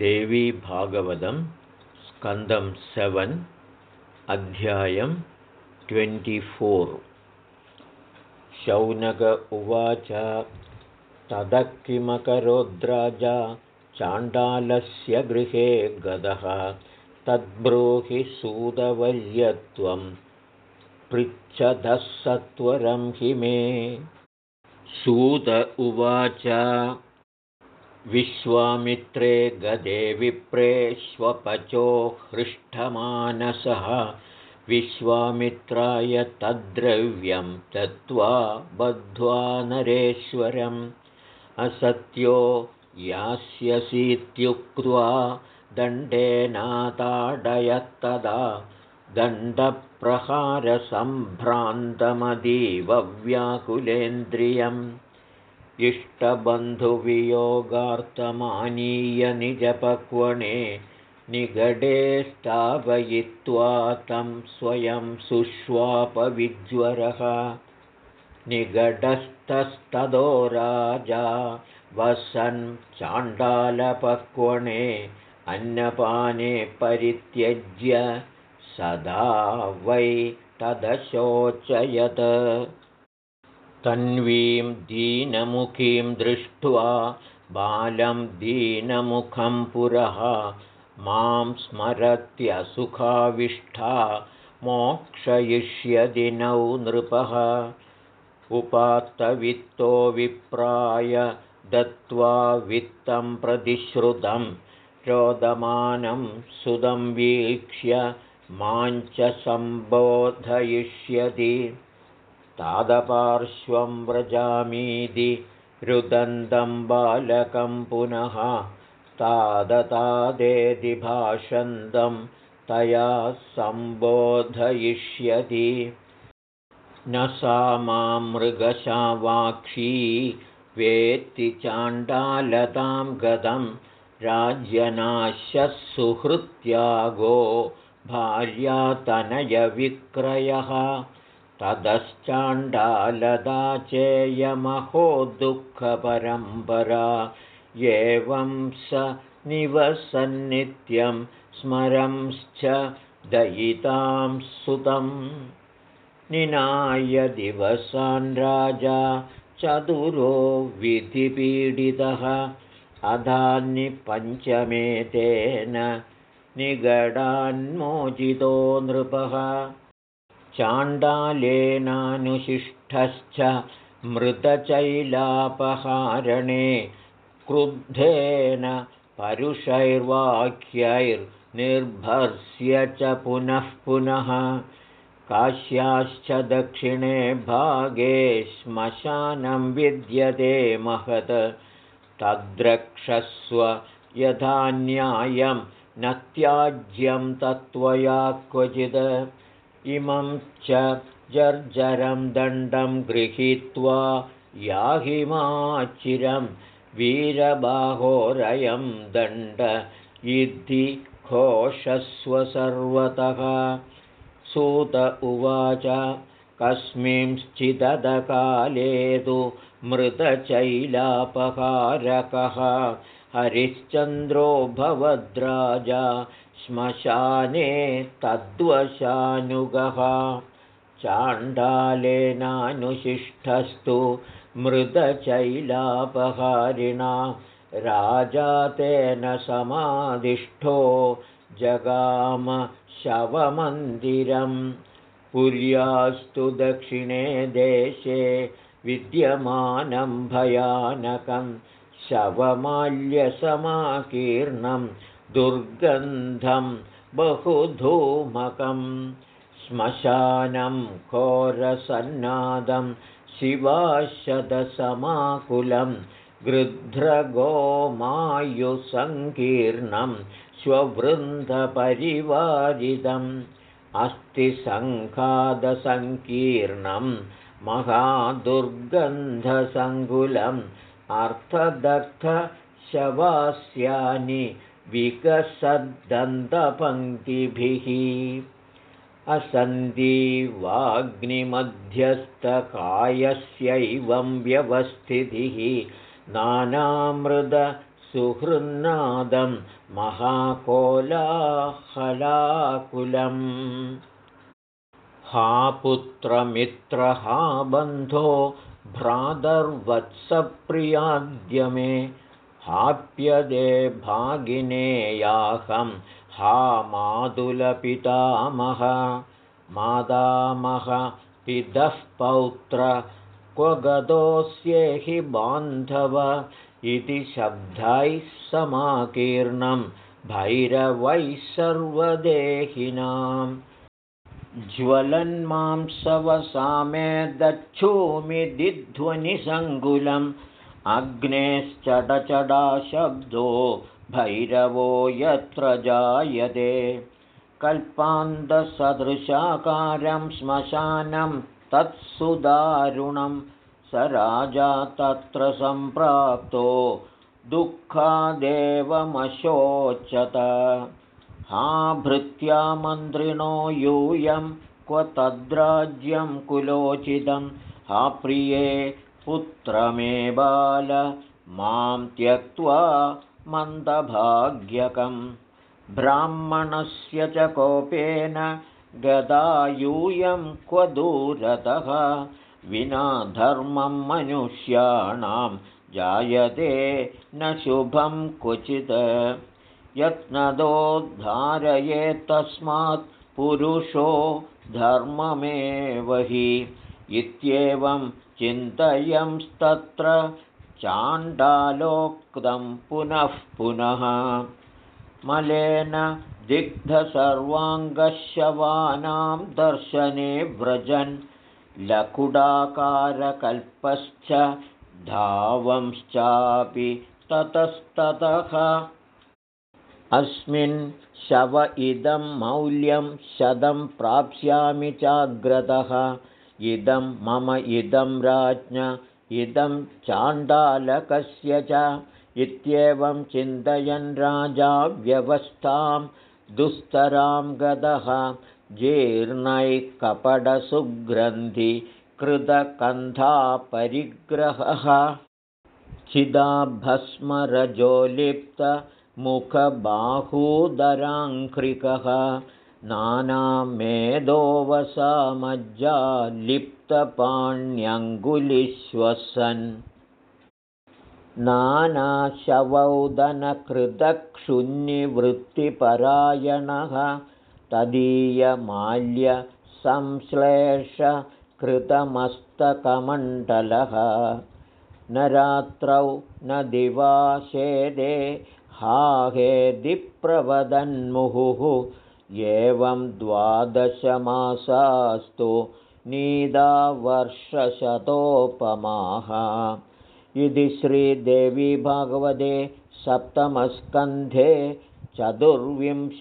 देवीभागवतं स्कन्दं सेवन् अध्यायं ट्वेण्टिफोर्। शौनक उवाच तदकिमकरोद्राजा चाण्डालस्य गृहे गदः तद्ब्रूहि सूदवर्यत्वं पृच्छदः सत्वरं हि मे। सूत उवाच विश्वामित्रे गदे विप्रेष्वपचो हृष्टमानसः। विश्वामित्राय तद्द्रव्यं दत्त्वा बद्ध्वा नरेश्वरम्। असत्यो यास्यसीत्युक्त्वा दण्डेनाताडयत्तदा दण्डप्रहारसम्भ्रान्तमदीव व्याकुलेन्द्रियम् इष्टबन्धुवियोगार्तमानीय निजपक्वणे निगडे स्थापयित्वा तं स्वयं सुष्वापविज्वरः। निगडस्थस्तदो राजा वसन् चाण्डालपक्वणे अन्नपाने परित्यज्य सदा वै तदशोचयत् तन्वीं दीनमुखीं दृष्ट्वा बालं दीनमुखं पुरः। मां स्मरत्यसुखाविष्ठा मोक्षयिष्यदिनौ नृपः। उपात्तवित्तो विप्राय दत्त्वा वित्तं प्रतिश्रुतं रोदमानं सुदं वीक्ष्य माञ्च सम्बोधयिष्यति तादपार्श्वं व्रजामीति रुदन्तं बालकं पुनः तादतादेति भाषन्तं तया सम्बोधयिष्यति। न सा मां मृगशावाक्षी वेत्ति चाण्डालतां गतं राज्यनाश्यः सुहृत्यागो भार्यातनयविक्रयः ततश्चाण्डालदा चेयमहो दुःखपरम्परा एवं स निवसन्नित्यं स्मरंश्च दयितां सुतं। निनाय दिवसान् राजा चतुरो विधिपीडितः। अधान्निपञ्चमे तेन निगडान्मोचितो नृपः चाण्डालेनानुशिष्टश्च मृतचैलापहारणे क्रुद्धेन परुषैर्वाक्यैर्निर्भर्स्य च पुनः पुनः काश्याश्च दक्षिणे भागे श्मशानं विद्यते महत् तद्रक्षस्व यथा न्यायं न त्याज्यं तत्त्वया क्वचित् इमं च जर्जरं दण्डं गृहीत्वा याहिमाचिरं वीरबाहोरयं दण्ड इति घोषस्व सर्वतः। सूत उवाच कस्मिंश्चिदकाले तु मृतचैलापकारकः हरिश्चन्द्रो भवद्राजा श्मशाने तद्वशानुगः। चाण्डालेनानुशिष्टस्तु मृतचैलापहारिणा राजा तेन समाधिष्ठो जगाम शवमन्दिरं पुर्यास्तु दक्षिणे देशे विद्यमानं भयानकं शवमाल्यसमाकीर्णं दुर्गन्धं बहुधूमकं श्मशानं घोरसन्नादं शिवाशदसमाकुलं गृध्रगोमायुसङ्कीर्णं स्ववृन्दपरिवारितम् अस्थिसङ्घादसङ्कीर्णं महादुर्गन्धसङ्कुलम् अर्थदर्थशवास्यानि विकसद्दन्तपङ्क्तिभिः असन्धिवाग्निमध्यस्थकायस्यैवं व्यवस्थितिः नानामृदसंयुक्तस्य सुहृन्नादं महाकोलाहलाकुलम्। हा पुत्रमित्र हा बन्धो भ्रातर्वत्सप्रियाद्य मे हाप्यदे भागिनेयाहं हा मातुलपितामह मादामह पितः पौत्र क्व गतोऽस्येहि बान्धव? इति शब्दैः समाकीर्णं। भैरवैः सर्वदेहिनाम्। ज्वलन्मांसवसामे दच्छूमिदिध्वनिसङ्कुलम् अग्नेश्चडचडाशब्दो भैरवो यत्र जायते। कल्पान्तसदृशाकारं श्मशानं तत्सुदारुणं स राजा तत्र सम्प्राप्तो दुःखादेवमशोचत। हा भृत्या मन्त्रिणो यूयं क्व तद्राज्यं कुलोचितं। हा प्रिये पुत्र मे बाल मां त्यक्त्वा मन्दभाग्यकम्। ब्राह्मणस्य च कोपेन गदायूयं क्व दूरतः। विना धर्मं मनुष्याणां जायते न शुभं क्वचित्। यत्नदोद्धारयेत्तस्मात् पुरुषो धर्ममेव हि। इत्येवं चिन्तयंस्तत्र चाण्डालोक्तं पुनः पुनः। मलेन दिग्धसर्वाङ्गशवानां दर्शने व्रजन् लकुडाकारकल्पश्च धावंश्चापि ततस्ततः। अस्मिन् शव इदं मौल्यं शतं प्राप्स्यामि चाग्रतः इदं मम इदं राज्ञ इदं चाण्डालकस्य च। इत्येवं चिन्तयन् राजा व्यवस्थां दुस्तरां गतः जीर्णैः कपटसुग्रन्थिकृतकन्धापरिग्रहः चिदाभस्मरजोलिप्तमुखबाहूदराङ्घ्रिकः नानामेधोवसामज्जालिप्तपाण्यङ्गुलिश्वसन् नानाशवौदनकृतक्षुन्निवृत्तिपरायणः तदीयमाल्यसंश्लेषकृतमस्तकमण्डलः। न रात्रौ न दिवाशेदे हाहेदिप्रवदन्मुहुः एवं द्वादशमासास्तु नीदावर्षशतोपमाः इति श्रीदेवी भगवते सप्तमस्कन्धे चतुर्विंशोऽध्यायः